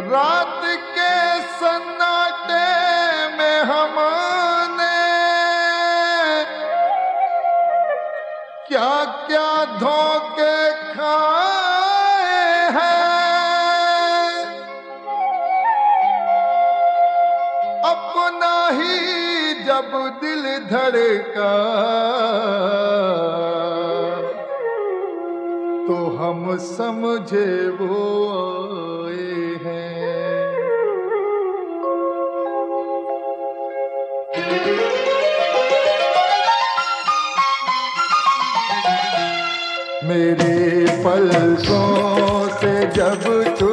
रात के सन्नाटे में हमने क्या क्या धोखे खाए हैं। अपना ही जब दिल धड़का तो हम समझे वो मेरे पलकों से जब तू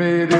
made it.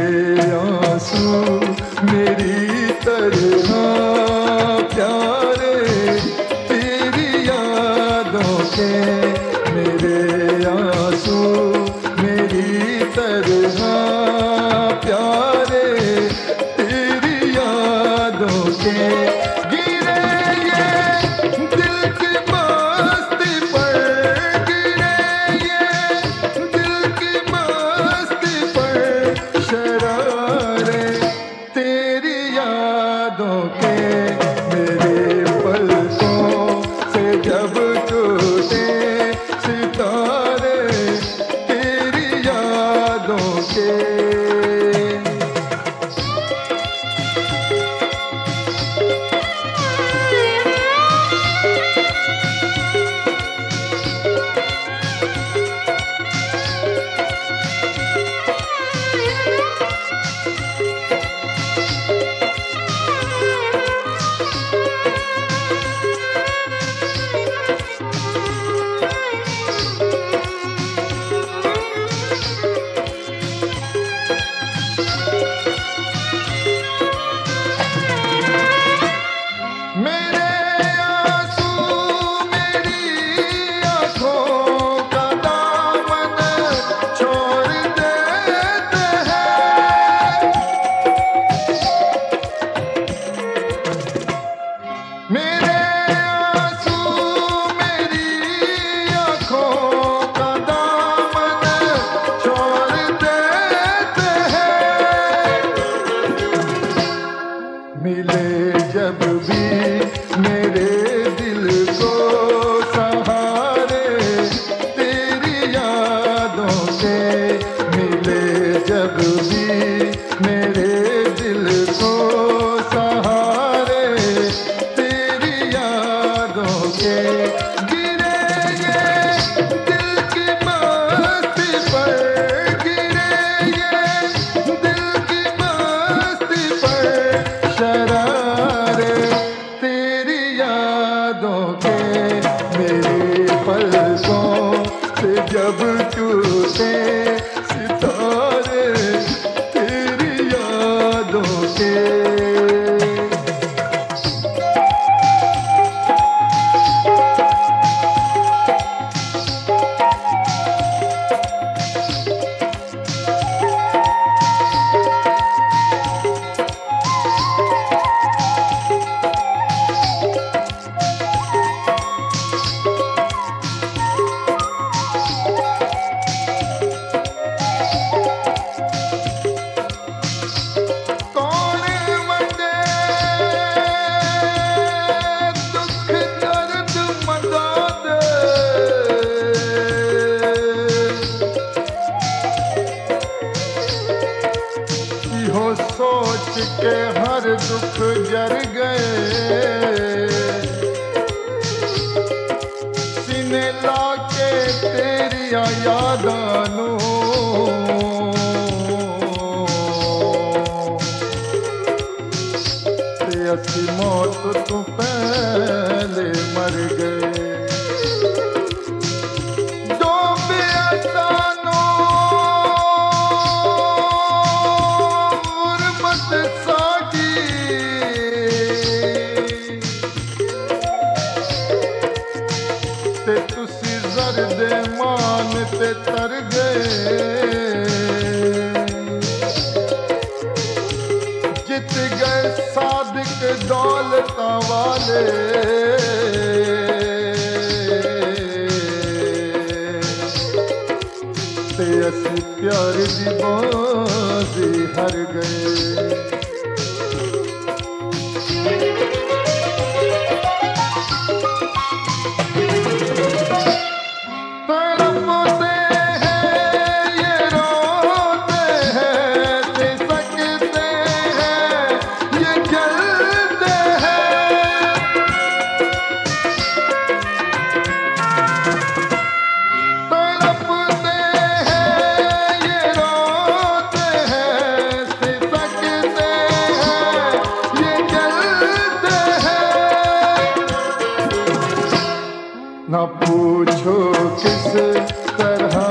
Man जब चूसे हो सोच के हर दुख जर गए। सिन ला के तेरिया यादानू। ते असी मौत तू ਤੇ ਤਰ ਗਏ। ਜਿੱਤ ਗਏ ਸਾਦਿਕ ਦੌਲਤਾਂ ਵਾਲੇ। ਤੇ ਅਸੀਂ ਪਿਆਰ ਦੀ ਬਾਜ਼ੀ ਹਰ ਗਏ। न पूछो किस तरह